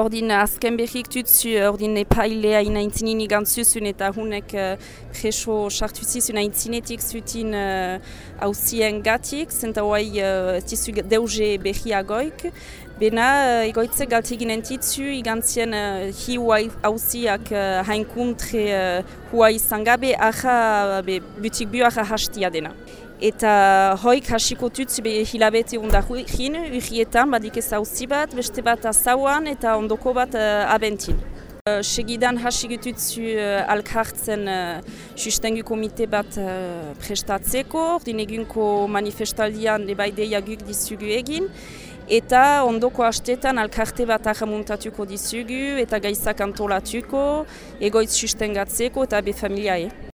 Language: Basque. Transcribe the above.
Ordin azken behik tutzu, ordin epailea inaintzinin igantzuzun eta hunek uh, preso sartuzizun aintzinetik zutin hauzien uh, gatik, zenta hoai uh, tizu deuze behiagoik. Bena, uh, egoitze galti ginen titzu, igantzien uh, hi huai hauziak uh, hainkuntre uh, huai zangabe, aha, be, butik bu aha hastia dena. Eta hoik hasiko tutz be hilabete ondar hin, urrietan badik ez hauzi bat, beste bat azauan eta ondoko bat uh, abentin. Uh, segidan hasigututzu uh, alkartzen uh, sustengu komite bat uh, prestatzeko, ordin egunko manifestaldian debaidea guk dizugu egin, eta ondoko hastetan alkarte bat ahamuntatuko dizugu eta gaizak antolatuko, egoitz sustengatzeko eta be familiae.